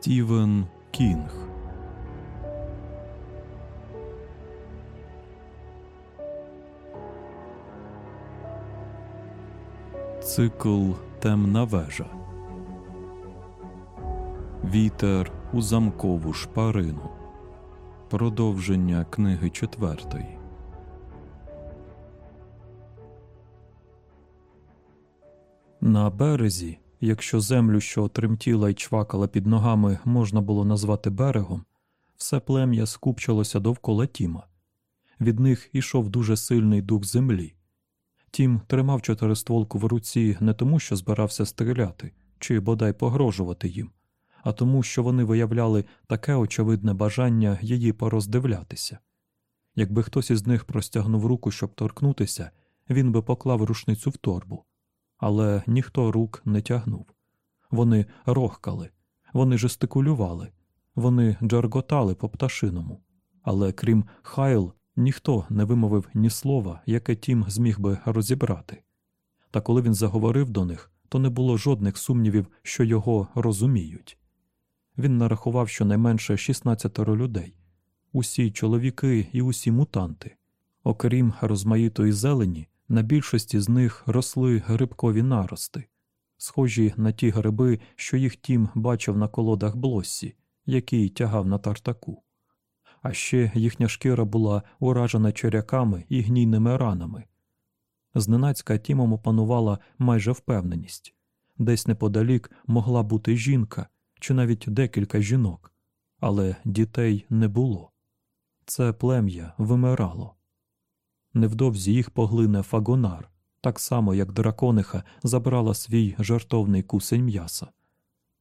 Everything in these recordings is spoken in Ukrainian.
Стівен Кінг. Цикл Темна вежа. Вітер у замкову шпарину. Продовження книги четвертої. На березі, якщо землю, що тремтіла й чвакала під ногами, можна було назвати берегом, все плем'я скупчилося довкола Тіма. Від них ішов дуже сильний дух землі. Тім тримав чотиристволку в руці не тому, що збирався стріляти чи бодай погрожувати їм, а тому, що вони виявляли таке очевидне бажання її пороздивлятися. Якби хтось із них простягнув руку, щоб торкнутися, він би поклав рушницю в торбу. Але ніхто рук не тягнув. Вони рохкали, вони жестикулювали, вони джарготали по пташиному. Але крім Хайл, ніхто не вимовив ні слова, яке тім зміг би розібрати. Та коли він заговорив до них, то не було жодних сумнівів, що його розуміють. Він нарахував щонайменше 16 людей усі чоловіки і усі мутанти. Окрім розмаїтої зелені, на більшості з них росли грибкові нарости, схожі на ті гриби, що їх тім бачив на колодах блоссі, який тягав на тартаку. А ще їхня шкіра була уражена черяками і гнійними ранами. Зненацька тімом опанувала майже впевненість десь неподалік могла бути жінка чи навіть декілька жінок, але дітей не було. Це плем'я вимирало. Невдовзі їх поглине фагонар, так само як дракониха забрала свій жартовний кусень м'яса.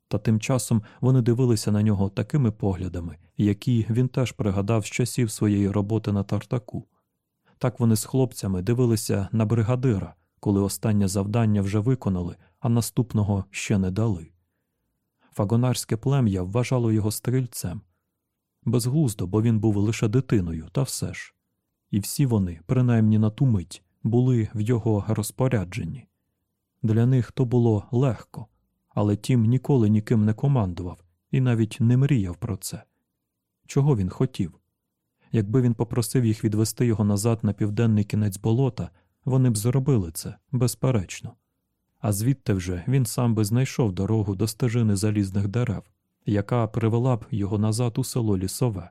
Та тим часом вони дивилися на нього такими поглядами, які він теж пригадав з часів своєї роботи на тартаку. Так вони з хлопцями дивилися на бригадира, коли останнє завдання вже виконали, а наступного ще не дали. Фагонарське плем'я вважало його стрільцем. Безглуздо, бо він був лише дитиною, та все ж. І всі вони, принаймні на ту мить, були в його розпорядженні. Для них то було легко, але тім ніколи ніким не командував і навіть не мріяв про це. Чого він хотів? Якби він попросив їх відвести його назад на південний кінець болота, вони б зробили це, безперечно. А звідти вже він сам би знайшов дорогу до стежини залізних дерев, яка привела б його назад у село Лісове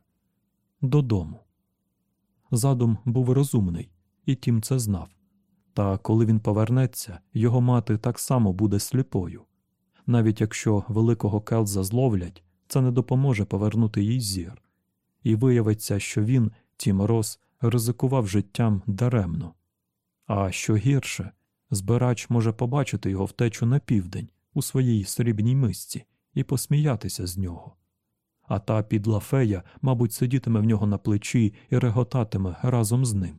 додому. Задум був розумний, і тім це знав. Та коли він повернеться, його мати так само буде сліпою. Навіть якщо великого Келза зловлять, це не допоможе повернути їй зір, і виявиться, що він, Тім Рос, ризикував життям даремно. А що гірше, збирач може побачити його втечу на південь у своїй срібній мисці і посміятися з нього. А та підла фея, мабуть, сидітиме в нього на плечі і реготатиме разом з ним.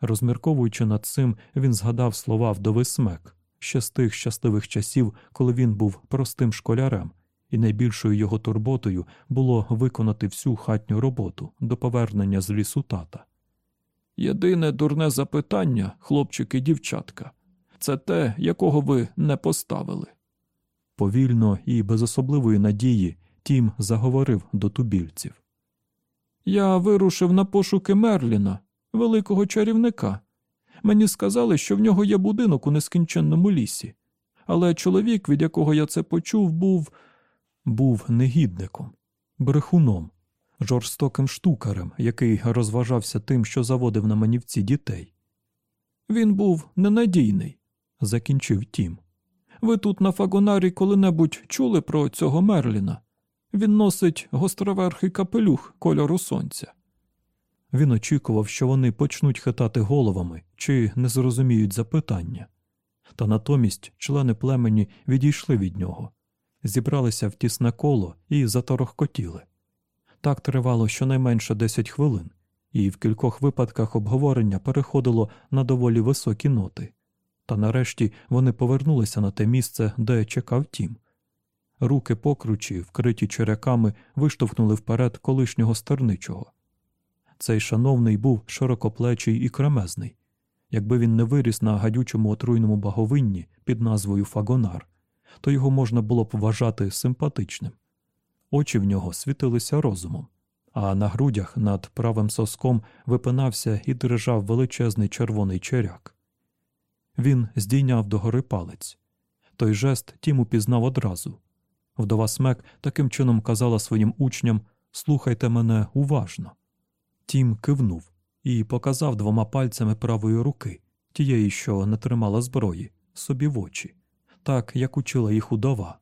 Розмірковуючи над цим, він згадав слова вдови смек ще з тих щасливих часів, коли він був простим школярем, і найбільшою його турботою було виконати всю хатню роботу до повернення з лісу тата. Єдине дурне запитання, хлопчики дівчатка, це те, якого ви не поставили. Повільно і без особливої надії Тім заговорив до тубільців. Я вирушив на пошуки Мерліна, великого чарівника. Мені сказали, що в нього є будинок у нескінченному лісі, але чоловік, від якого я це почув, був був негідником, брехуном, жорстоким штукарем, який розважався тим, що заводив на манівці дітей. Він був ненадійний, закінчив Тім. Ви тут на фагонарі коли-небудь чули про цього Мерліна? Він носить гостроверхий капелюх кольору сонця. Він очікував, що вони почнуть хитати головами чи не зрозуміють запитання. Та натомість члени племені відійшли від нього, зібралися в тісне коло і заторохкотіли. Так тривало щонайменше 10 хвилин, і в кількох випадках обговорення переходило на доволі високі ноти. Та нарешті вони повернулися на те місце, де чекав тім. Руки покручі, вкриті черяками, виштовхнули вперед колишнього стерничого. Цей шановний був широкоплечий і кремезний. Якби він не виріс на гадючому отруйному баговинні під назвою Фагонар, то його можна було б вважати симпатичним. очі в нього світилися розумом, а на грудях над правим соском випинався і дрижав величезний червоний черяк. Він здійняв догори палець. Той жест Тім упізнав одразу. Вдова смек таким чином казала своїм учням Слухайте мене уважно. Тім кивнув і показав двома пальцями правої руки, тієї, що не тримала зброї, собі в очі, так як учила їх удова.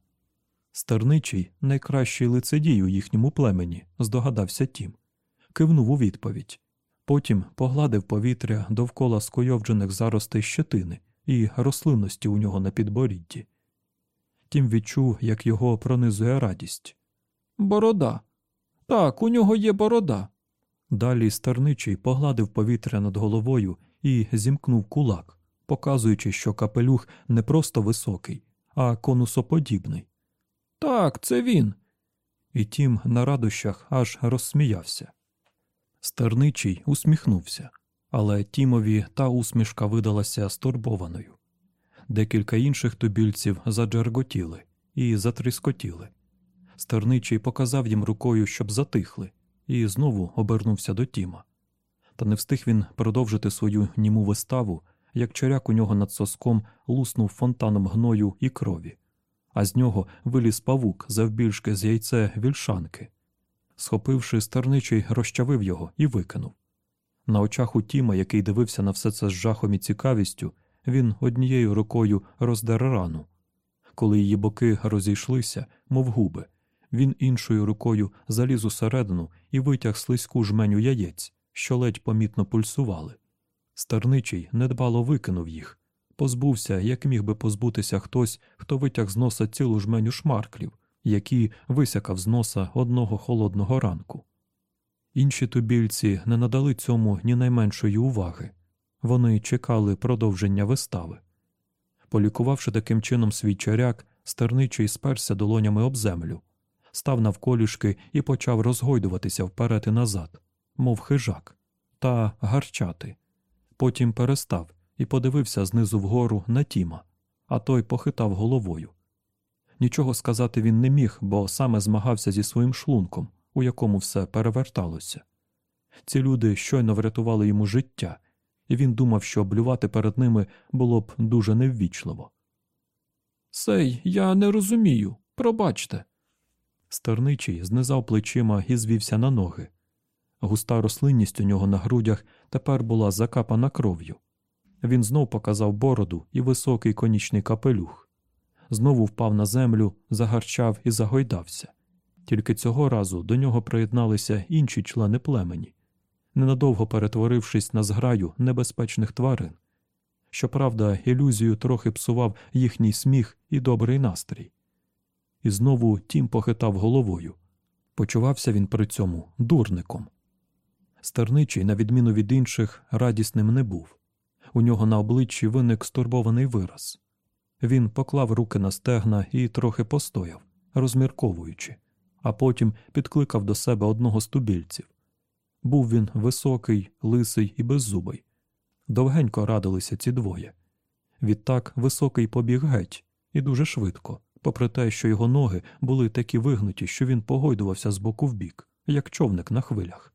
Стерничий найкращий лицедій у їхньому племені, здогадався Тім, кивнув у відповідь. Потім погладив повітря довкола скойовджених заростей щетини і рослинності у нього на підборідді. Тім відчув, як його пронизує радість. Борода. Так, у нього є борода. Далі стерничий погладив повітря над головою і зімкнув кулак, показуючи, що капелюх не просто високий, а конусоподібний. Так, це він. І тім на радощах аж розсміявся. Стерничий усміхнувся, але Тімові та усмішка видалася стурбованою. Декілька інших тубільців заджерготіли і затріскотіли. Стерничий показав їм рукою, щоб затихли, і знову обернувся до Тіма. Та не встиг він продовжити свою німу виставу, як чоряк у нього над соском луснув фонтаном гною і крові, а з нього виліз павук завбільшки з яйце вільшанки. Схопивши стерничий, розчавив його і викинув. На очах у Тіма, який дивився на все це з жахом і цікавістю, він однією рукою роздер рану. Коли її боки розійшлися, мов губи, він іншою рукою заліз усередину і витяг слизьку жменю яєць, що ледь помітно пульсували. Старничий недбало викинув їх, позбувся, як міг би позбутися хтось, хто витяг з носа цілу жменю шмарклів, які висякав з носа одного холодного ранку. Інші тубільці не надали цьому ні найменшої уваги вони чекали продовження вистави. Полікувавши таким чином свій чаряк, стерничий сперся долонями об землю, став навколішки і почав розгойдуватися вперед і назад, мов хижак, та гарчати. Потім перестав і подивився знизу вгору на Тіма, а той похитав головою. Нічого сказати він не міг, бо саме змагався зі своїм шлунком, у якому все переверталося. Ці люди щойно врятували йому життя, і він думав, що облювати перед ними було б дуже неввічливо. Сей, я не розумію. Пробачте. Стерничий знизав плечима і звівся на ноги. Густа рослинність у нього на грудях тепер була закапана кров'ю. Він знов показав бороду і високий конічний капелюх. Знову впав на землю, загарчав і загойдався. Тільки цього разу до нього приєдналися інші члени племені, ненадовго перетворившись на зграю небезпечних тварин. Щоправда, ілюзію трохи псував їхній сміх і добрий настрій. І знову тім похитав головою. Почувався він при цьому дурником. Стерничий, на відміну від інших, радісним не був. У нього на обличчі виник стурбований вираз. Він поклав руки на стегна і трохи постояв, розмірковуючи, а потім підкликав до себе одного з тубільців. Був він високий, лисий і беззубий. Довгенько радилися ці двоє. Відтак високий побіг геть і дуже швидко, попри те, що його ноги були такі вигнуті, що він погойдувався з боку в бік, як човник на хвилях.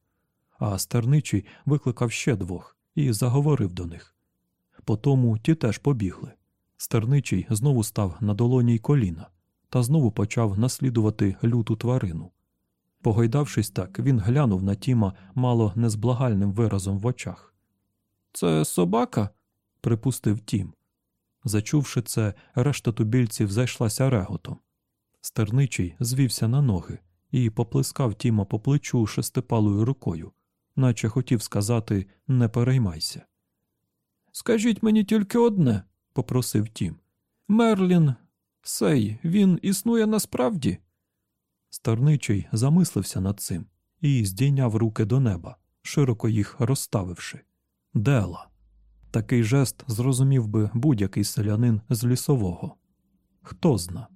А стерничий викликав ще двох і заговорив до них. Потому ті теж побігли. Стерничий знову став на долоні й коліна та знову почав наслідувати люту тварину. Погойдавшись так, він глянув на Тіма мало незблагальним виразом в очах. Це собака? припустив Тім. Зачувши це, решта тубільців зайшлася реготом. Стерничий звівся на ноги і поплескав Тіма по плечу шестипалою рукою, наче хотів сказати не переймайся. Скажіть мені тільки одне, попросив Тім. Мерлін, сей, він існує насправді? Старничий замислився над цим і здійняв руки до неба, широко їх розставивши. Дела. Такий жест зрозумів би будь-який селянин з лісового. Хто зна.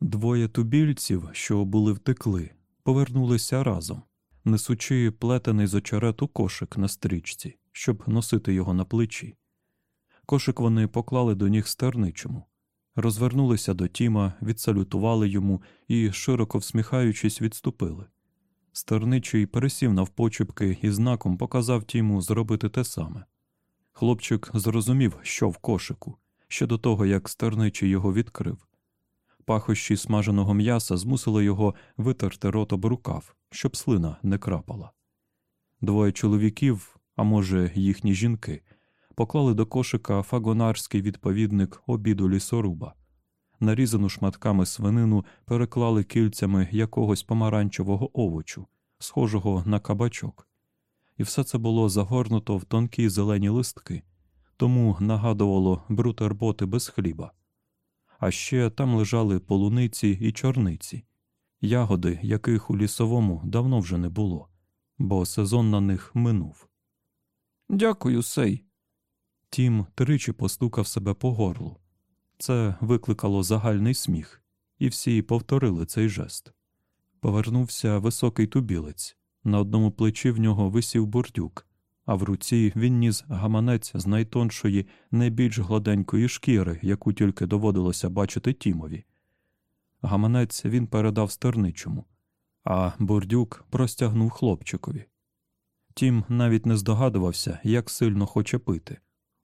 Двоє тубільців, що були втекли, повернулися разом, несучи плетений з очерету кошик на стрічці, щоб носити його на плечі. Кошик вони поклали до ніг стерничому. Розвернулися до Тіма, відсалютували йому і, широко всміхаючись, відступили. Стерничий пересів навпочепки і знаком показав Тіму зробити те саме. Хлопчик зрозумів, що в кошику, ще до того, як стерничий його відкрив. Пахощі смаженого м'яса змусили його витерти рот об рукав, щоб слина не крапала. Двоє чоловіків, а може, їхні жінки, поклали до кошика фагонарський відповідник обіду лісоруба. Нарізану шматками свинину переклали кільцями якогось помаранчевого овочу, схожого на кабачок. І все це було загорнуто в тонкі зелені листки, тому нагадувало брутерботи без хліба. А ще там лежали полуниці і чорниці, ягоди, яких у лісовому давно вже не було, бо сезон на них минув. Дякую, сей. Тім тричі постукав себе по горлу. Це викликало загальний сміх, і всі повторили цей жест. Повернувся високий тубілець. На одному плечі в нього висів бурдюк, а в руці він ніс гаманець з найтоншої, найбільш гладенької шкіри, яку тільки доводилося бачити Тімові. Гаманець він передав стерничому, а бурдюк простягнув хлопчикові. Тім навіть не здогадувався, як сильно хоче пити,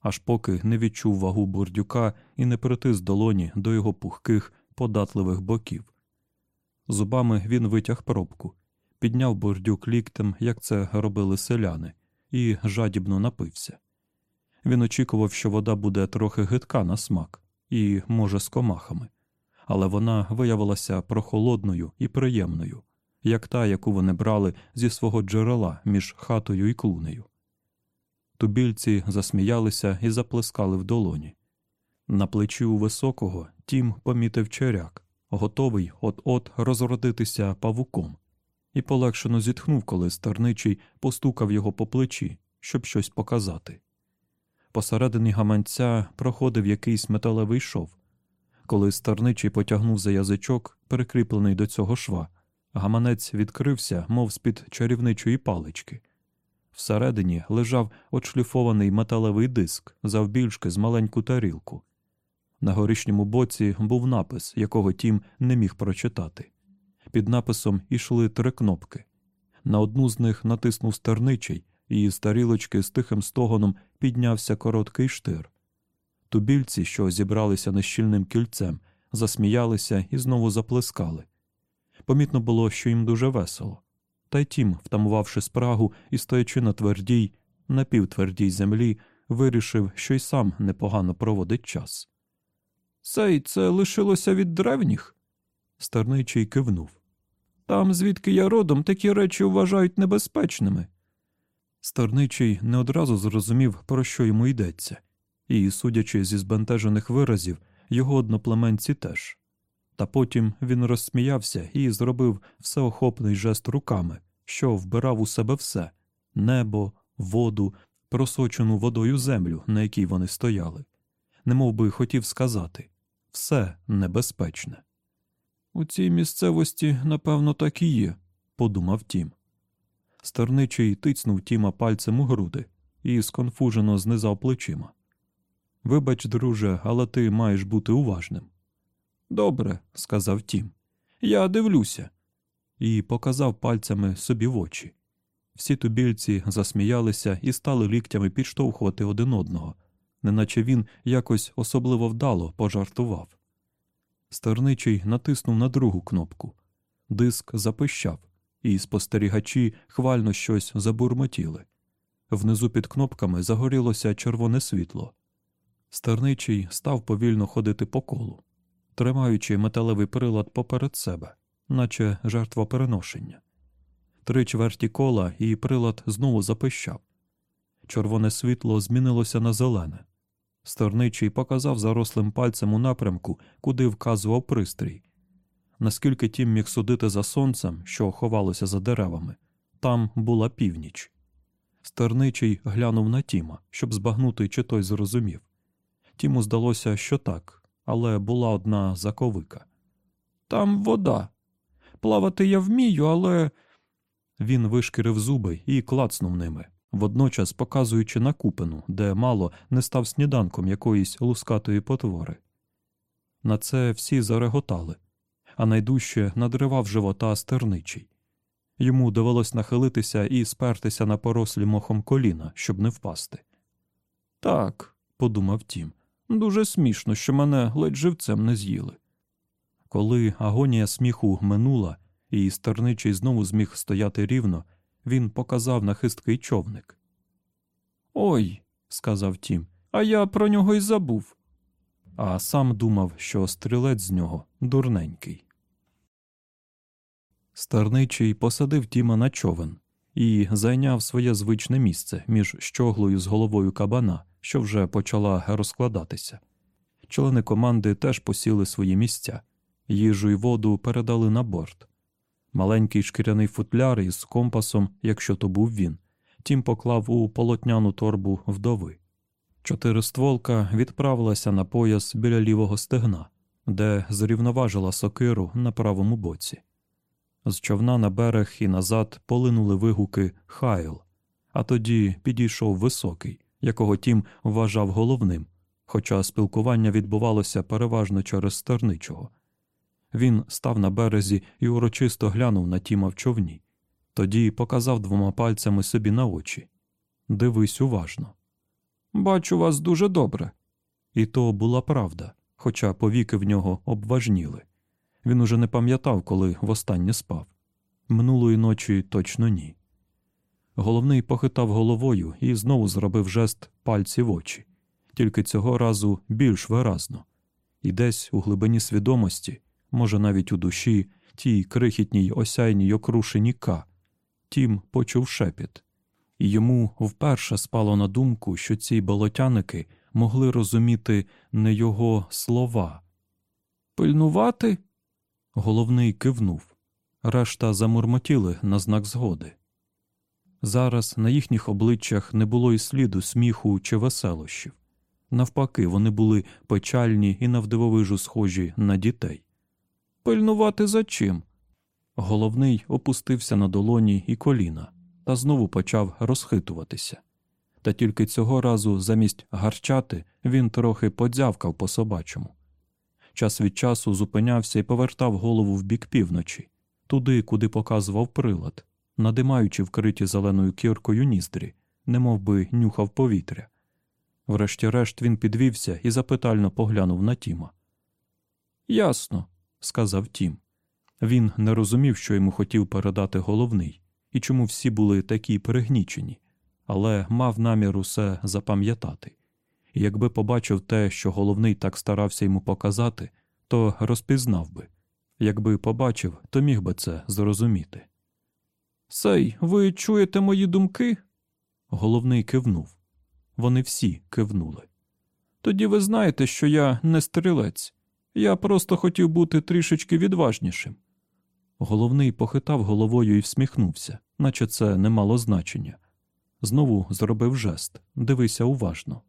аж поки не відчув вагу бурдюка і не притис долоні до його пухких, податливих боків. Зубами він витяг пробку, підняв бурдюк ліктем, як це робили селяни, і жадібно напився. Він очікував, що вода буде трохи гидка на смак і, може, з комахами, але вона виявилася прохолодною і приємною, як та, яку вони брали зі свого джерела між хатою і клунею. Тубільці засміялися і заплескали в долоні. На плечі у високого тім помітив черяк, готовий от-от розродитися павуком, і полегшено зітхнув, коли старничий постукав його по плечі, щоб щось показати. Посередині гаманця проходив якийсь металевий шов. Коли старничий потягнув за язичок, прикріплений до цього шва, гаманець відкрився, мов з-під чарівничої палички. Всередині лежав отшліфований металевий диск завбільшки з маленьку тарілку. На горішньому боці був напис, якого Тім не міг прочитати. Під написом ішли три кнопки. На одну з них натиснув стерничий, і з тарілочки з тихим стогоном піднявся короткий штир. Тубільці, що зібралися нещільним кільцем, засміялися і знову заплескали. Помітно було, що їм дуже весело. Та й тім, втамувавши спрагу і стоячи на твердій, напівтвердій землі, вирішив, що й сам непогано проводить час. Сей, це лишилося від древніх? Старничий кивнув. Там, звідки я родом, такі речі вважають небезпечними. Старничий не одразу зрозумів, про що йому йдеться, і, судячи зі збентежених виразів, його одноплеменці теж. Та потім він розсміявся і зробив всеохопний жест руками, що вбирав у себе все небо, воду, просочену водою землю, на якій вони стояли, немов би хотів сказати все небезпечне. У цій місцевості, напевно, так і є, подумав Тім. Старничий тицнув Тіма пальцем у груди і сконфужено знизав плечима. Вибач, друже, але ти маєш бути уважним. Добре, сказав Тім. Я дивлюся. І показав пальцями собі в очі. Всі тубільці засміялися і стали ліктями підштовхувати один одного, неначе він якось особливо вдало пожартував. Старничий натиснув на другу кнопку. Диск запищав, і спостерігачі хвально щось забурмотіли. Внизу під кнопками загорілося червоне світло. Старничий став повільно ходити по колу, тримаючи металевий прилад поперед себе, наче жертвопереношення. Три чверті кола, і прилад знову запищав. Червоне світло змінилося на зелене. Сторничий показав зарослим пальцем у напрямку, куди вказував пристрій. Наскільки тім міг судити за сонцем, що ховалося за деревами, там була північ. Стерничий глянув на Тіма, щоб збагнути, чи той зрозумів. Тіму здалося, що так, але була одна заковика. Там вода. Плавати я вмію, але. Він вишкірив зуби і клацнув ними водночас показуючи на купину, де мало не став сніданком якоїсь лускатої потвори. На це всі зареготали, а найдужче надривав живота стерничий. Йому довелось нахилитися і спертися на порослі мохом коліна, щоб не впасти. Так, подумав Тім, дуже смішно, що мене ледь живцем не з'їли. Коли агонія сміху минула, і стерничий знову зміг стояти рівно, він показав на хисткий човник. Ой, сказав Тім, а я про нього й забув. А сам думав, що стрілець з нього дурненький. Старничий посадив Тіма на човен і зайняв своє звичне місце між щоглою з головою кабана, що вже почала розкладатися. Члени команди теж посіли свої місця, їжу й воду передали на борт. Маленький шкіряний футляр із компасом, якщо то був він, тім поклав у полотняну торбу вдови. Чотиристволка відправилася на пояс біля лівого стегна, де зрівноважила сокиру на правому боці. З човна на берег і назад полинули вигуки Хайл, а тоді підійшов високий, якого тім вважав головним, хоча спілкування відбувалося переважно через стерничого. Він став на березі і урочисто глянув на Тіма в човні, тоді показав двома пальцями собі на очі. Дивись уважно. Бачу вас дуже добре. І то була правда, хоча повіки в нього обважніли. Він уже не пам'ятав, коли востаннє спав. Минулої ночі точно ні. Головний похитав головою і знову зробив жест пальці в очі, тільки цього разу більш виразно, і десь у глибині свідомості, може, навіть у душі, тій крихітній осяйній окрушені К, тім почув шепіт, і йому вперше спало на думку, що ці болотяники могли розуміти не його слова. Пильнувати? Головний кивнув. Решта замурмотіли на знак згоди. Зараз на їхніх обличчях не було й сліду сміху чи веселощів. Навпаки, вони були печальні і навдивовижу схожі на дітей. Пильнувати за чим? Головний опустився на долоні і коліна та знову почав розхитуватися. Та тільки цього разу, замість гарчати, він трохи подзявкав по собачому. Час від часу зупинявся і повертав голову в бік півночі, туди, куди показував прилад, надимаючи вкриті зеленою кіркою ніздрі, немов би нюхав повітря. Врешті-решт він підвівся і запитально поглянув на Тіма. Ясно, сказав Тім. Він не розумів, що йому хотів передати головний, і чому всі були такі перегнічені, але мав намір усе запам'ятати. І якби побачив те, що головний так старався йому показати, то розпізнав би. Якби побачив, то міг би це зрозуміти. Сей, ви чуєте мої думки? Головний кивнув. Вони всі кивнули. Тоді ви знаєте, що я не стрілець. Я просто хотів бути трішечки відважнішим. Головний похитав головою і всміхнувся, наче це не мало значення. Знову зробив жест дивися уважно.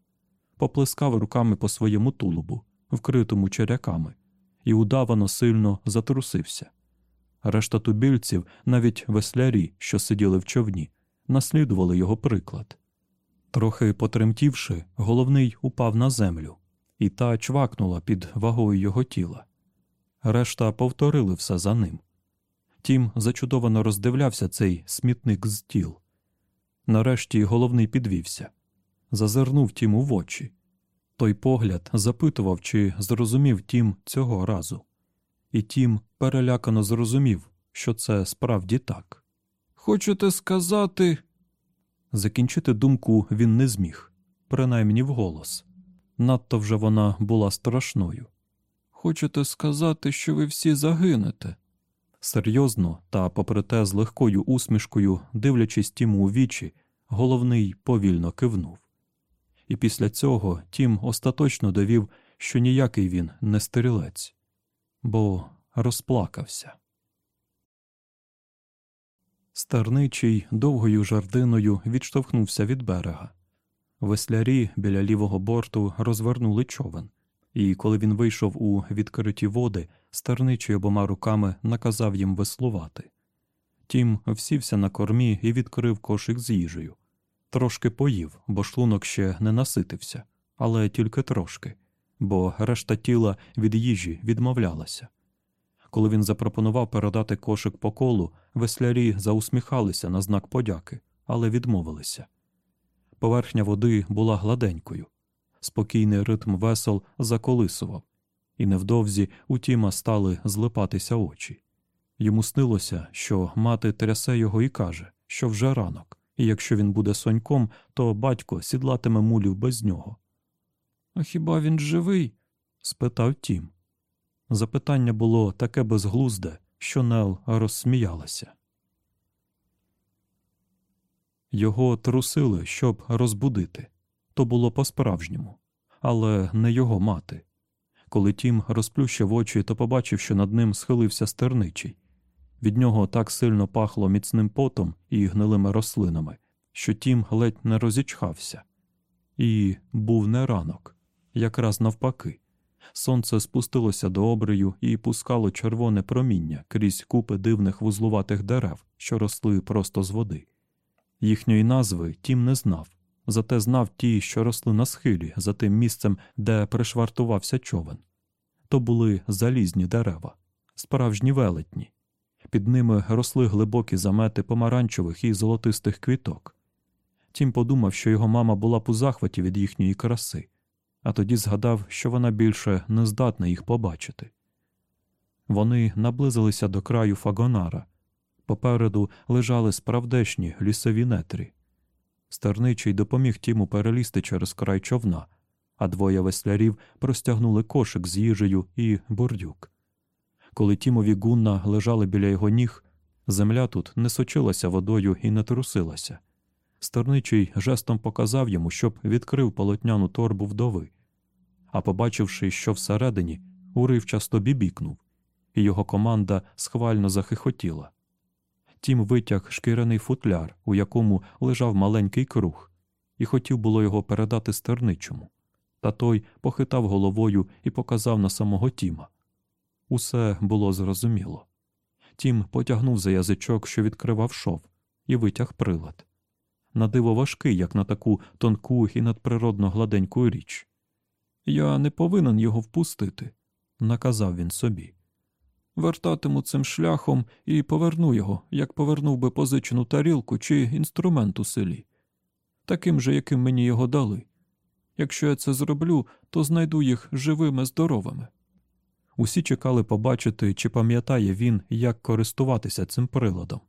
Поплескав руками по своєму тулубу, вкритому черяками, і удавано сильно затрусився. Решта тубільців, навіть веслярі, що сиділи в човні, наслідували його приклад. Трохи потремтівши, головний упав на землю, і та чвакнула під вагою його тіла. Решта повторили все за ним. Тім зачудовано роздивлявся цей смітник з тіл. Нарешті головний підвівся, зазирнув Тіму в очі. Той погляд запитував, чи зрозумів Тім цього разу. І Тім перелякано зрозумів, що це справді так. Хочете сказати. Закінчити думку він не зміг, принаймні вголос. Надто вже вона була страшною. Хочете сказати, що ви всі загинете? Серйозно та, попри те, з легкою усмішкою, дивлячись Тіму у вічі, головний повільно кивнув. І після цього Тім остаточно довів, що ніякий він не стрілець, бо розплакався. Старничий довгою жардиною відштовхнувся від берега. Веслярі біля лівого борту розвернули човен, і коли він вийшов у відкриті води, старничий обома руками наказав їм веслувати. Тім всівся на кормі і відкрив кошик з їжею. Трошки поїв, бо шлунок ще не наситився, але тільки трошки, бо решта тіла від їжі відмовлялася. Коли він запропонував передати кошик по колу, веслярі заусміхалися на знак подяки, але відмовилися. Поверхня води була гладенькою, спокійний ритм весел заколисував, і невдовзі у Тіма стали злипатися очі. Йому снилося, що мати трясе його і каже, що вже ранок, і якщо він буде соньком, то батько сідлатиме мулів без нього. А хіба він живий? спитав Тім. Запитання було таке безглузде, що Нел розсміялася. Його трусили, щоб розбудити. То було по-справжньому, але не його мати. Коли Тім розплющив очі, то побачив, що над ним схилився стерничий. Від нього так сильно пахло міцним потом і гнилими рослинами, що Тім ледь не розічхався. І був не ранок, якраз навпаки. Сонце спустилося до обрию і пускало червоне проміння крізь купи дивних вузлуватих дерев, що росли просто з води. Їхньої назви Тім не знав, зате знав ті, що росли на схилі, за тим місцем, де пришвартувався човен. То були залізні дерева, справжні велетні. Під ними росли глибокі замети помаранчевих і золотистих квіток. Тім подумав, що його мама була б у захваті від їхньої краси, а тоді згадав, що вона більше не здатна їх побачити. Вони наблизилися до краю фагонара. Попереду лежали справдешні лісові нетрі. Стерничий допоміг Тіму перелізти через край човна, а двоє веслярів простягнули кошик з їжею і бурдюк. Коли Тімові гунна лежали біля його ніг, земля тут не сочилася водою і не трусилася. Стерничий жестом показав йому, щоб відкрив полотняну торбу вдови, а побачивши, що всередині, уривчасто бібікнув, і його команда схвально захихотіла. Тім витяг шкіряний футляр, у якому лежав маленький круг, і хотів було його передати стерничому. Та той похитав головою і показав на самого Тіма. Усе було зрозуміло. Тім потягнув за язичок, що відкривав шов, і витяг прилад. Надиво важкий, як на таку тонку і надприродно гладеньку річ. Я не повинен його впустити, наказав він собі. Вертатиму цим шляхом і поверну його, як повернув би позичену тарілку чи інструмент у селі, таким же, яким мені його дали. Якщо я це зроблю, то знайду їх живими, здоровими. Усі чекали побачити, чи пам'ятає він, як користуватися цим приладом.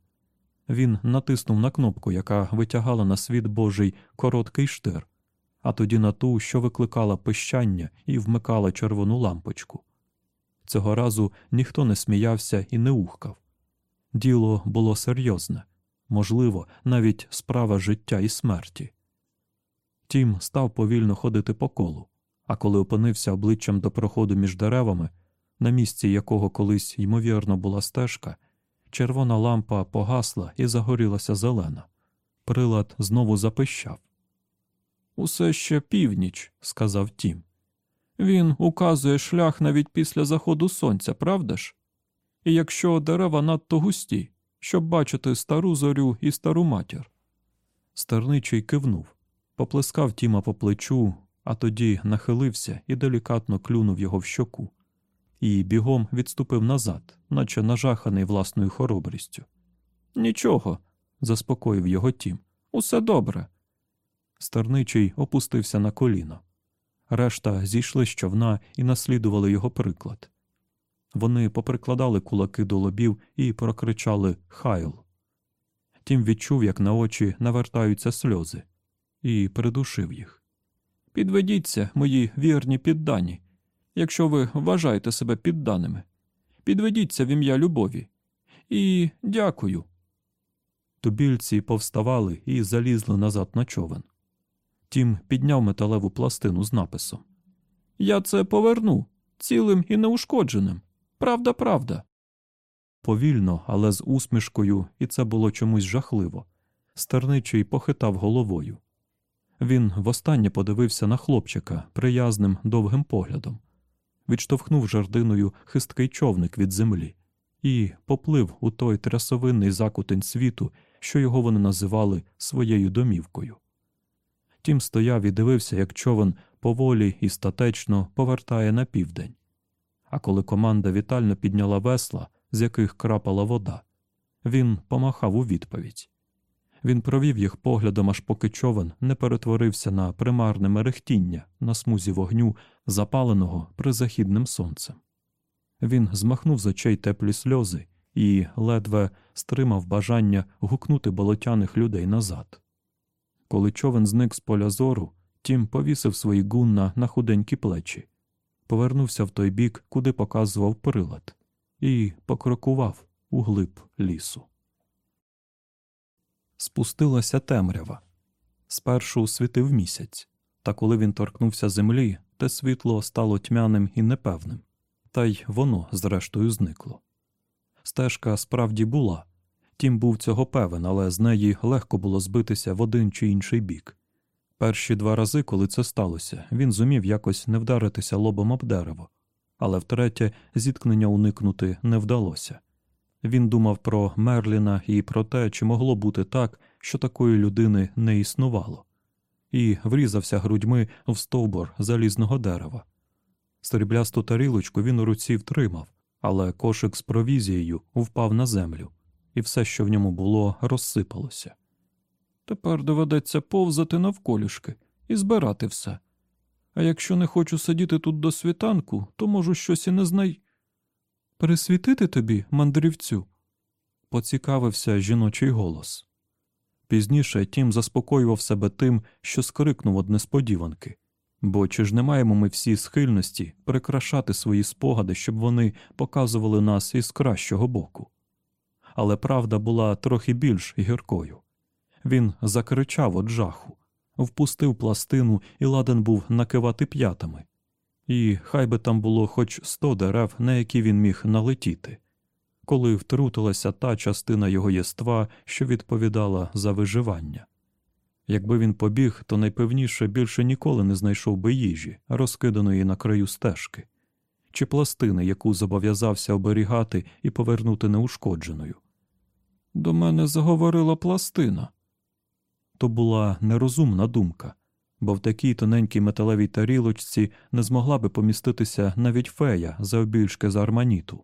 Він натиснув на кнопку, яка витягала на світ Божий короткий штир, а тоді на ту, що викликала пищання і вмикала червону лампочку. Цього разу ніхто не сміявся і не ухкав. Діло було серйозне, можливо, навіть справа життя і смерті. Тім став повільно ходити по колу, а коли опинився обличчям до проходу між деревами, на місці якого колись, ймовірно, була стежка, червона лампа погасла і загорілася зелена. Прилад знову запищав. Усе ще північ, сказав Тім. Він указує шлях навіть після заходу сонця, правда ж? І якщо дерева надто густі, щоб бачити стару зорю і стару матір. Стерничий кивнув, поплескав Тіма по плечу, а тоді нахилився і делікатно клюнув його в щоку, і бігом відступив назад, наче нажаханий власною хоробрістю. Нічого, заспокоїв його Тім. Усе добре. Стерничий опустився на коліно. Решта зійшли з човна і наслідували його приклад. Вони поприкладали кулаки до лобів і прокричали Хайл. Тім відчув, як на очі навертаються сльози, і придушив їх. Підведіться, мої вірні піддані, якщо ви вважаєте себе підданими. Підведіться в ім'я любові. І дякую. Тубільці повставали і залізли назад на човен. Тім підняв металеву пластину з написом Я це поверну цілим і неушкодженим. Правда, правда. Повільно, але з усмішкою, і це було чомусь жахливо. Стерничий похитав головою. Він востаннє подивився на хлопчика приязним довгим поглядом, відштовхнув жардиною хисткий човник від землі і поплив у той трясовинний закутень світу, що його вони називали своєю домівкою. Тім стояв і дивився, як човен поволі і статечно повертає на південь. А коли команда вітально підняла весла, з яких крапала вода, він помахав у відповідь. Він провів їх поглядом, аж поки човен не перетворився на примарне мерехтіння на смузі вогню, запаленого призахідним сонцем. Він змахнув з очей теплі сльози і ледве стримав бажання гукнути болотяних людей назад. Коли човен зник з поля зору, Тім повісив свої гунна на худенькі плечі, повернувся в той бік, куди показував прилад, і покрокував у глиб лісу. Спустилася темрява. Спершу світив місяць, та коли він торкнувся землі, те світло стало тьмяним і непевним, та й воно, зрештою, зникло. Стежка справді була, тім був цього певен, але з неї легко було збитися в один чи інший бік. Перші два рази, коли це сталося, він зумів якось не вдаритися лобом об дерево, але втретє, зіткнення уникнути не вдалося. Він думав про Мерліна і про те, чи могло бути так, що такої людини не існувало, і врізався грудьми в стовбур залізного дерева. Сріблясту тарілочку він у руці втримав, але кошик з провізією впав на землю, і все, що в ньому було, розсипалося. Тепер доведеться повзати навколішки і збирати все. А якщо не хочу сидіти тут до світанку, то можу щось і не знай. Пересвітити тобі, мандрівцю? поцікавився жіночий голос. Пізніше Тім заспокоював себе тим, що скрикнув од несподіванки, бо чи ж не маємо ми всі схильності прикрашати свої спогади, щоб вони показували нас із кращого боку. Але правда була трохи більш гіркою. Він закричав од жаху, впустив пластину і ладен був накивати п'ятами. І хай би там було хоч сто дерев, на які він міг налетіти, коли втрутилася та частина його єства, що відповідала за виживання. Якби він побіг, то найпевніше більше ніколи не знайшов би їжі, розкиданої на краю стежки, чи пластини, яку зобов'язався оберігати і повернути неушкодженою. До мене заговорила пластина. То була нерозумна думка, бо в такій тоненькій металевій тарілочці не змогла би поміститися навіть фея за обільшки з арманіту.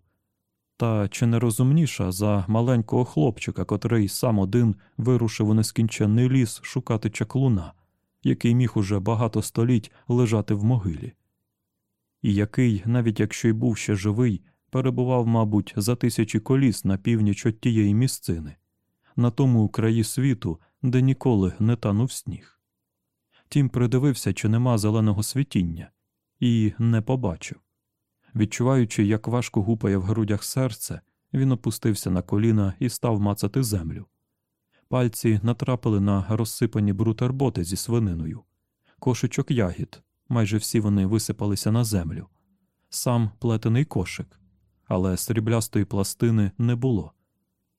Та чи не розумніша за маленького хлопчика, котрий сам один вирушив у нескінченний ліс шукати чаклуна, який міг уже багато століть лежати в могилі, і який, навіть якщо й був ще живий, перебував, мабуть, за тисячі коліс на північ от тієї місцини, на тому краї світу, де ніколи не танув сніг. Тім придивився, чи нема зеленого світіння, і не побачив. Відчуваючи, як важко гупає в грудях серце, він опустився на коліна і став мацати землю. Пальці натрапили на розсипані брутерботи зі свининою, кошичок ягід, майже всі вони висипалися на землю, сам плетений кошик, але сріблястої пластини не було.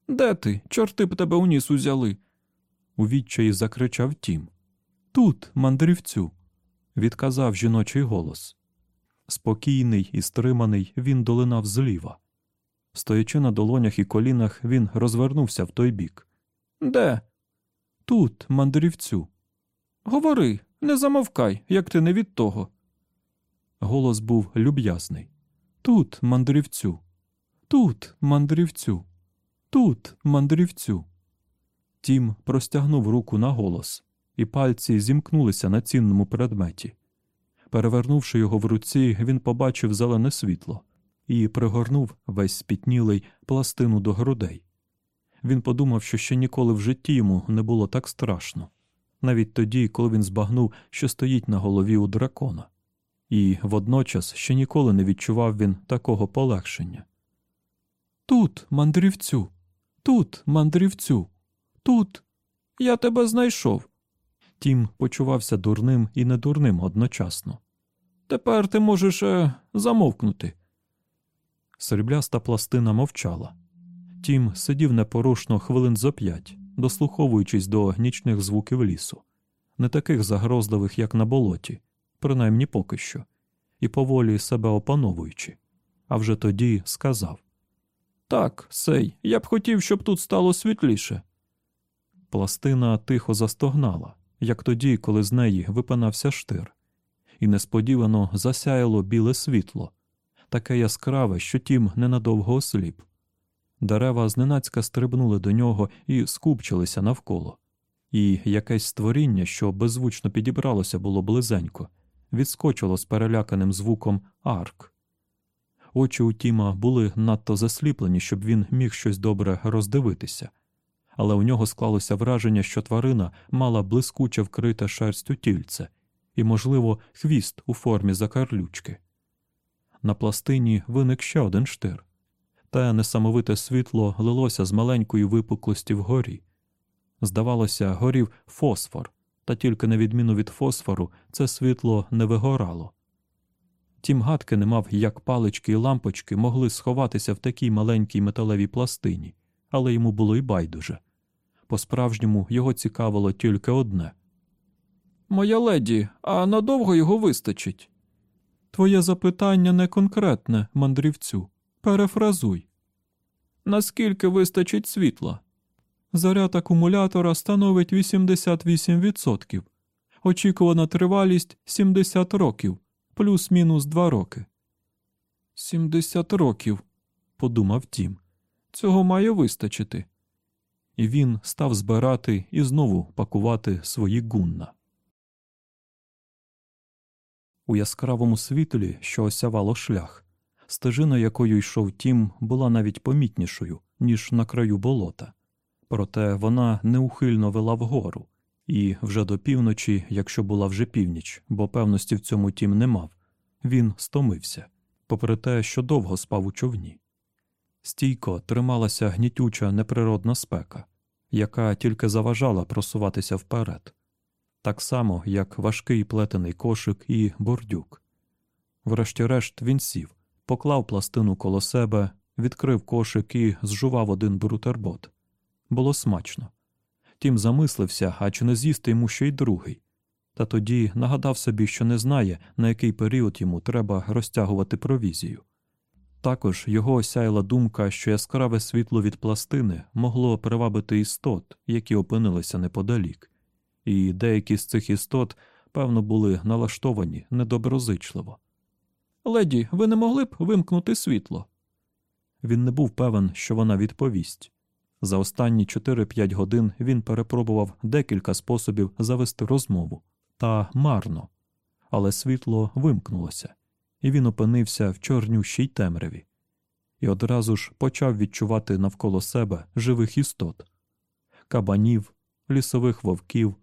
Де ти? Чорти б тебе у ніс узяли. У відчаї закричав тім. Тут, мандрівцю, відказав жіночий голос. Спокійний і стриманий, він долинав зліва. Стоячи на долонях і колінах, він розвернувся в той бік. Де? Тут, мандрівцю. Говори, не замовкай, як ти не від того. Голос був люб'язний. Тут, мандрівцю. Тут, мандрівцю. Тут, мандрівцю. Тім простягнув руку на голос, і пальці зімкнулися на цінному предметі. Перевернувши його в руці, він побачив зелене світло і пригорнув весь спітнілий пластину до грудей. Він подумав, що ще ніколи в житті йому не було так страшно, навіть тоді, коли він збагнув, що стоїть на голові у дракона, і водночас ще ніколи не відчував він такого полегшення. Тут, мандрівцю, тут, мандрівцю, тут. Я тебе знайшов. Тім почувався дурним і недурним одночасно. Тепер ти можеш е, замовкнути. Срібляста пластина мовчала. Тім сидів непорушно хвилин зо п'ять, дослуховуючись до нічних звуків лісу, не таких загрозливих, як на болоті, принаймні поки що, і поволі себе опановуючи. А вже тоді сказав Так, сей, я б хотів, щоб тут стало світліше. Пластина тихо застогнала, як тоді, коли з неї випинався штир і несподівано засяяло біле світло, таке яскраве, що тім ненадовго осліп. Дерева зненацька стрибнули до нього і скупчилися навколо, і якесь створіння, що беззвучно підібралося було близенько, відскочило з переляканим звуком арк. Очі у Тіма були надто засліплені, щоб він міг щось добре роздивитися, але у нього склалося враження, що тварина мала блискуче вкрите шерстю тільце і, можливо, хвіст у формі закарлючки. На пластині виник ще один штир. Те несамовите світло лилося з маленької випуклості вгорі. Здавалося, горів фосфор, та тільки на відміну від фосфору, це світло не вигорало. Тім гадки не мав, як палички і лампочки могли сховатися в такій маленькій металевій пластині, але йому було й байдуже. По справжньому його цікавило тільки одне Моя леді, а надовго його вистачить? Твоє запитання не конкретне, мандрівцю. Перефразуй. Наскільки вистачить світла? Заряд акумулятора становить 88%. Очікувана тривалість 70 років, плюс-мінус 2 роки. 70 років, подумав Тім. Цього має вистачити. І він став збирати і знову пакувати свої гунна. У яскравому світлі, що осявало шлях, стежина, якою йшов тім, була навіть помітнішою, ніж на краю болота. Проте вона неухильно вела вгору, і вже до півночі, якщо була вже північ, бо певності в цьому тім не мав, він стомився, попри те, що довго спав у човні. Стійко трималася гнітюча неприродна спека, яка тільки заважала просуватися вперед так само, як важкий плетений кошик і бордюк. Врешті-решт він сів, поклав пластину коло себе, відкрив кошик і зжував один бутерброд. Було смачно. Тім замислився, а чи не з'їсти йому ще й другий. Та тоді нагадав собі, що не знає, на який період йому треба розтягувати провізію. Також його осяяла думка, що яскраве світло від пластини могло привабити істот, які опинилися неподалік, і деякі з цих істот, певно, були налаштовані недоброзичливо. Леді, ви не могли б вимкнути світло? Він не був певен, що вона відповість. За останні 4-5 годин він перепробував декілька способів завести розмову, та марно, але світло вимкнулося, і він опинився в чорнющій темряві, і одразу ж почав відчувати навколо себе живих істот. Кабанів, лісових вовків,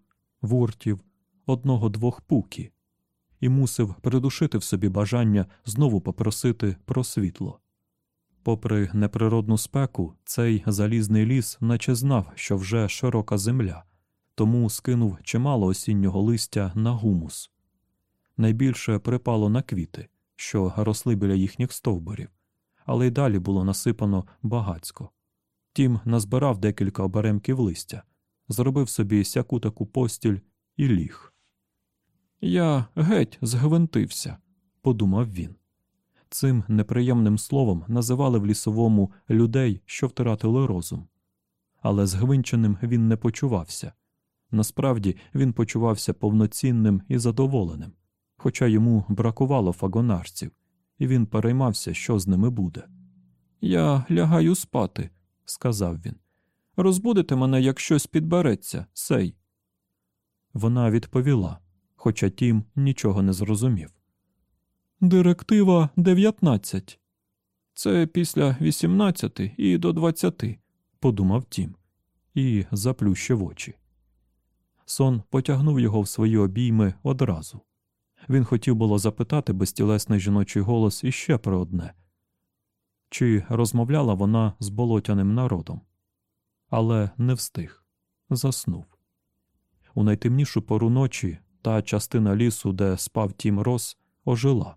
вуртів, одного двох пукі, і мусив придушити в собі бажання знову попросити про світло. Попри неприродну спеку, цей залізний ліс наче знав, що вже широка земля, тому скинув чимало осіннього листя на гумус. Найбільше припало на квіти, що росли біля їхніх стовбурів, але й далі було насипано багацько. Тім назбирав декілька оберемків листя, зробив собі сяку таку постіль і ліг. Я геть згвинтився, подумав він. Цим неприємним словом називали в лісовому людей, що втратили розум. Але згвинченим він не почувався. Насправді він почувався повноцінним і задоволеним, хоча йому бракувало фагонарців, і він переймався, що з ними буде. Я лягаю спати, сказав він. Розбудите мене, як щось підбереться, сей. Вона відповіла, хоча тім нічого не зрозумів. Директива 19. Це після 18 і до 20, подумав тім, і заплющив очі. Сон потягнув його в свої обійми одразу. Він хотів було запитати безтілесний жіночий голос іще про одне чи розмовляла вона з болотяним народом але не встиг, заснув. У найтемнішу пору ночі та частина лісу, де спав Тім Рос, ожила.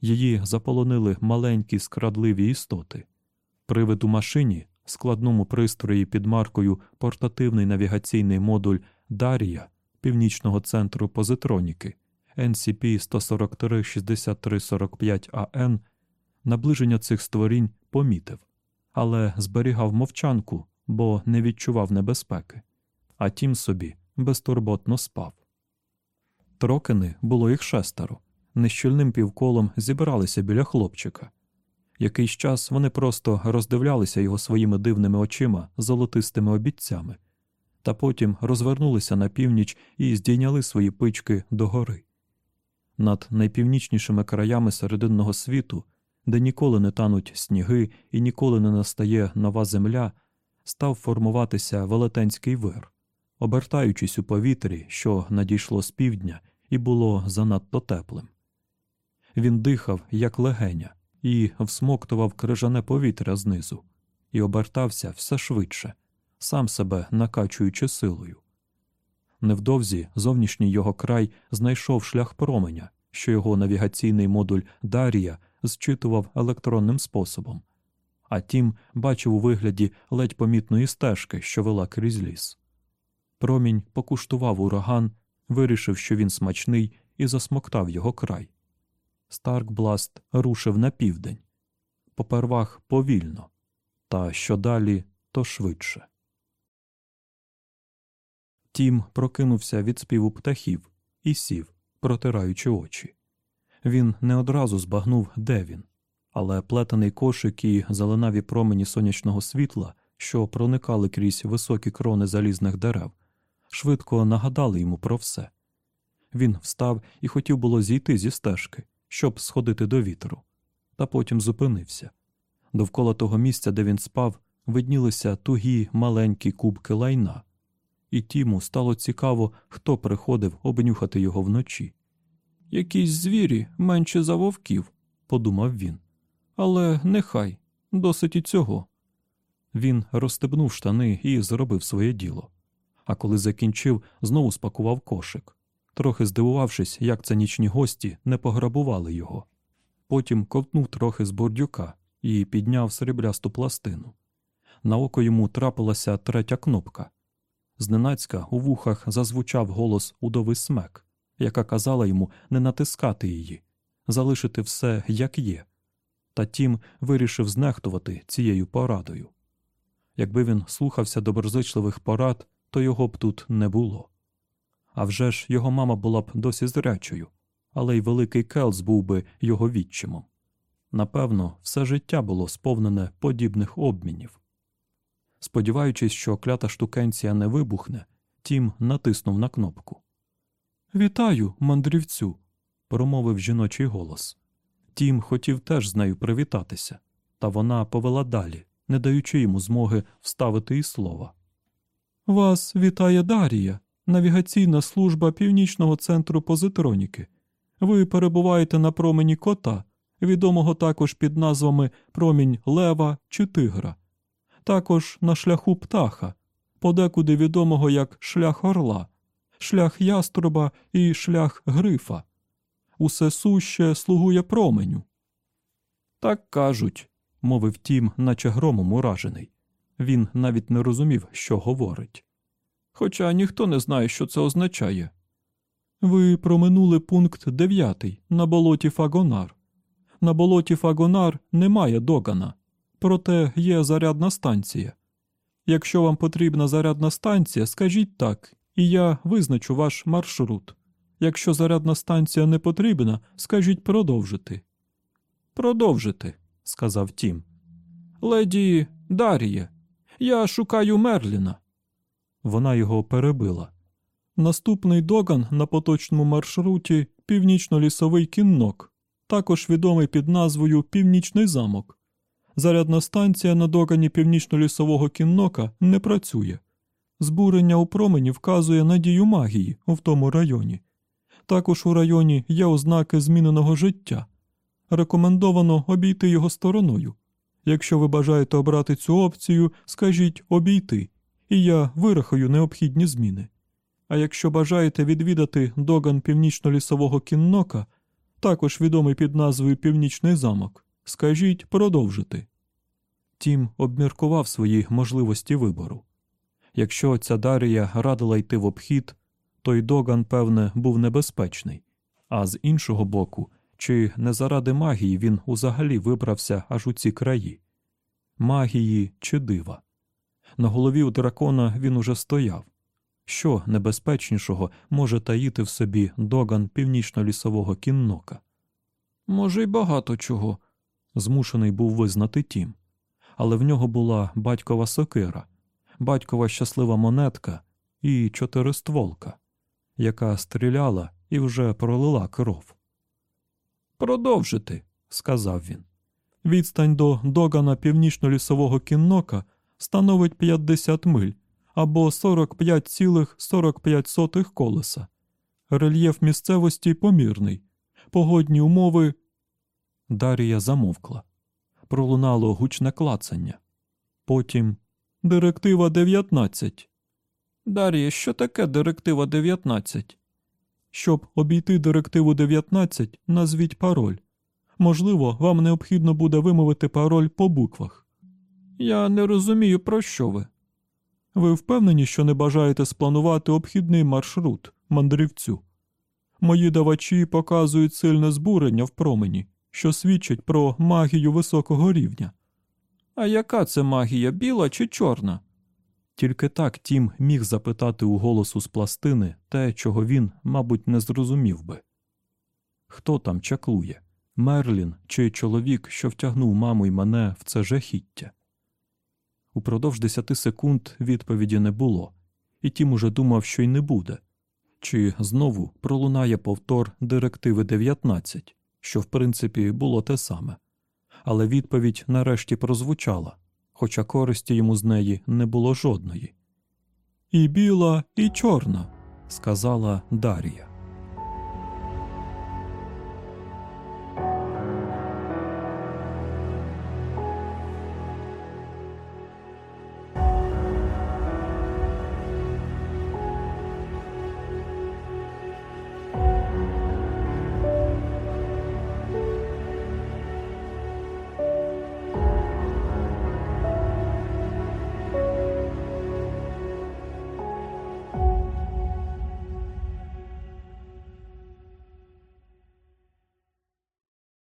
Її заполонили маленькі скрадливі істоти. Привид у машині, складному пристрої під маркою Портативний навігаційний модуль Дарія Північного центру позитроніки NCP 143 6345 АН наближення цих створінь помітив, але зберігав мовчанку бо не відчував небезпеки, а тім собі безтурботно спав. Трокини було їх шестеро, нещільним півколом зібралися біля хлопчика. Якийсь час вони просто роздивлялися його своїми дивними очима золотистими обіцями, та потім розвернулися на північ і здійняли свої пички догори. Над найпівнічнішими краями серединного світу, де ніколи не тануть сніги і ніколи не настає нова земля, став формуватися велетенський вир, обертаючись у повітрі, що надійшло з півдня і було занадто теплим. Він дихав, як легеня, і всмоктував крижане повітря знизу, і обертався все швидше, сам себе накачуючи силою. Невдовзі зовнішній його край знайшов шлях променя, що його навігаційний модуль Дарія зчитував електронним способом, а тім бачив у вигляді ледь помітної стежки, що вела крізь ліс. Промінь покуштував ураган, вирішив, що він смачний, і засмоктав його край. Старкбласт рушив на південь, попервах повільно, та що далі, то швидше. Тім прокинувся від співу птахів і сів, протираючи очі. Він не одразу збагнув, де він, але плетений кошик і зеленаві промені сонячного світла, що проникали крізь високі крони залізних дерев, швидко нагадали йому про все. Він встав і хотів було зійти зі стежки, щоб сходити до вітру, та потім зупинився. Довкола того місця, де він спав, виднілися тугі маленькі кубки лайна, і Тіму стало цікаво, хто приходив обнюхати його вночі. Якісь звірі менше за вовків, подумав він. Але нехай, досить і цього. Він розстебнув штани і зробив своє діло. А коли закінчив, знову спакував кошик, трохи здивувавшись, як це нічні гості не пограбували його. Потім ковтнув трохи з бордюка і підняв сріблясту пластину. На око йому трапилася третя кнопка. Зненацька у вухах зазвучав голос удови смек, яка казала йому не натискати її, залишити все як є. Та тім вирішив знехтувати цією порадою. Якби він слухався доброзичливих порад, то його б тут не було. Авжеж, його мама була б досі зрячою, але й великий Келс був би його відчимом. Напевно, все життя було сповнене подібних обмінів. Сподіваючись, що клята штукенція не вибухне, Тім натиснув на кнопку. Вітаю, мандрівцю, промовив жіночий голос. Тім хотів теж з нею привітатися, та вона повела далі, не даючи йому змоги вставити й слова. Вас вітає Дарія, навігаційна служба Північного центру позитроніки. Ви перебуваєте на промені кота, відомого також під назвами Промінь Лева чи Тигра, також на шляху птаха, подекуди відомого як шлях орла, шлях яструба і шлях грифа. Усе суще слугує променю. Так кажуть, мовив тім, наче громом уражений. Він навіть не розумів, що говорить. Хоча ніхто не знає, що це означає. Ви проминули пункт дев'ятий на болоті Фагонар. На болоті Фагонар немає догана, проте є зарядна станція. Якщо вам потрібна зарядна станція, скажіть так, і я визначу ваш маршрут. Якщо зарядна станція не потрібна, скажіть продовжити. Продовжити, сказав Тім. Леді Даріє, я шукаю Мерліна. Вона його перебила. Наступний доган на поточному маршруті північно-лісовий кіннок, також відомий під назвою Північний замок. Зарядна станція на догані північно-лісового кіннока не працює. Збурення у промені вказує на дію магії в тому районі. Також у районі є ознаки зміненого життя. Рекомендовано обійти його стороною. Якщо ви бажаєте обрати цю опцію, скажіть обійти, і я вирахую необхідні зміни. А якщо бажаєте відвідати доган північно-лісового кіннока, також відомий під назвою Північний замок, скажіть продовжити. Тім обміркував свої можливості вибору. Якщо ця Дарія радила йти в обхід, той доган, певне, був небезпечний, а з іншого боку, чи не заради магії він узагалі вибрався аж у ці краї магії чи дива. На голові у дракона він уже стояв. що небезпечнішого може таїти в собі доган північно-лісового кіннока. Може, й багато чого, змушений був визнати тім, але в нього була батькова сокира, батькова щаслива монетка і чотиристволка, яка стріляла і вже пролила кров. Продовжити, сказав він. Відстань до догана північно-лісового кіннока становить 50 миль або 45,45 колеса. Рельєф місцевості помірний. Погодні умови. Дарія замовкла. Пролунало гучне клацання. Потім Директива 19. Дарія, що таке директива 19? Щоб обійти директиву 19, назвіть пароль. Можливо, вам необхідно буде вимовити пароль по буквах. Я не розумію, про що ви. Ви впевнені, що не бажаєте спланувати обхідний маршрут мандрівцю? Мої давачі показують сильне збурення в промені, що свідчить про магію високого рівня. А яка це магія, біла чи чорна? Тільки так Тім міг запитати у голосу з пластини те, чого він, мабуть, не зрозумів би. Хто там чаклує? Мерлін чи чоловік, що втягнув маму й мене в це жахіття? Упродовж десяти секунд відповіді не було, і Тім уже думав, що й не буде. Чи знову пролунає повтор директиви 19, що в принципі було те саме. Але відповідь нарешті прозвучала, хоча користі йому з неї не було жодної. І біла, і чорна, сказала Дар'я.